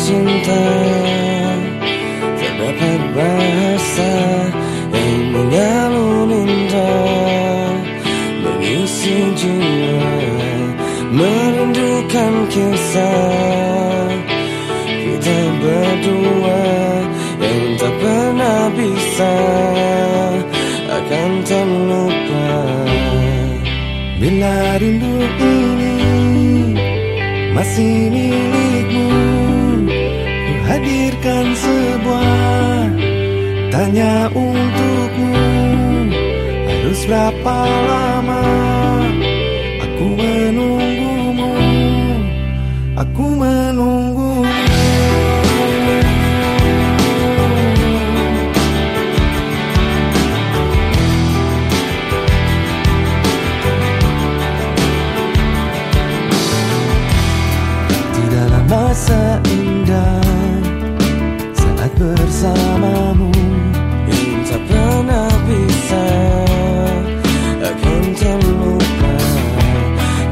cinta Terdapat bahasa yang mengalun indah Mengisi jiwa Merindukan kisah. Kita berdua yang tak pernah bisa Akan terlupa. Bila rindu ini masih milikmu Ku hadirkan sebuah tanya untukmu. Harus berapa lama aku menunggumu? Aku menunggumu bersamamu. Yang tak pernah bisa Akan terlupa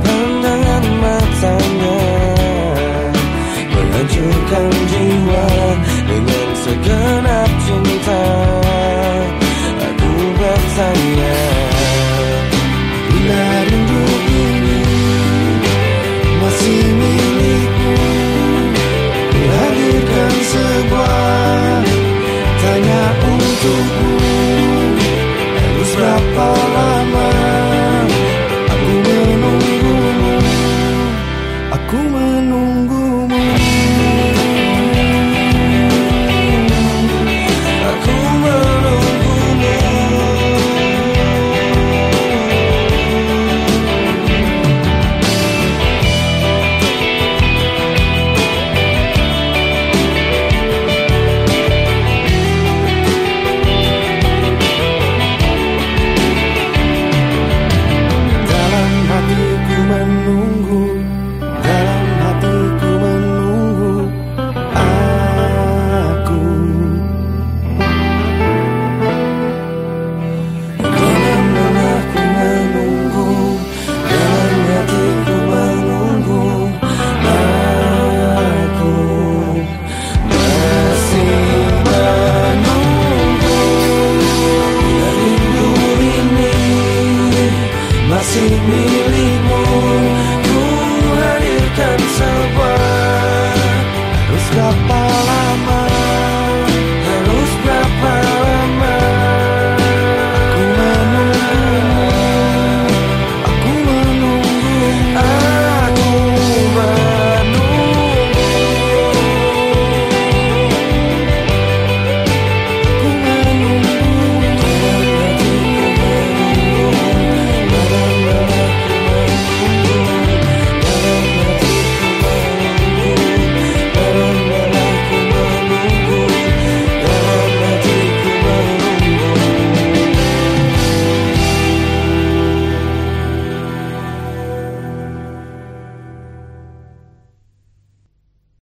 Pandangan matanya. Menghancurkan jiwa Dengan segenap untukmu. Harus berapa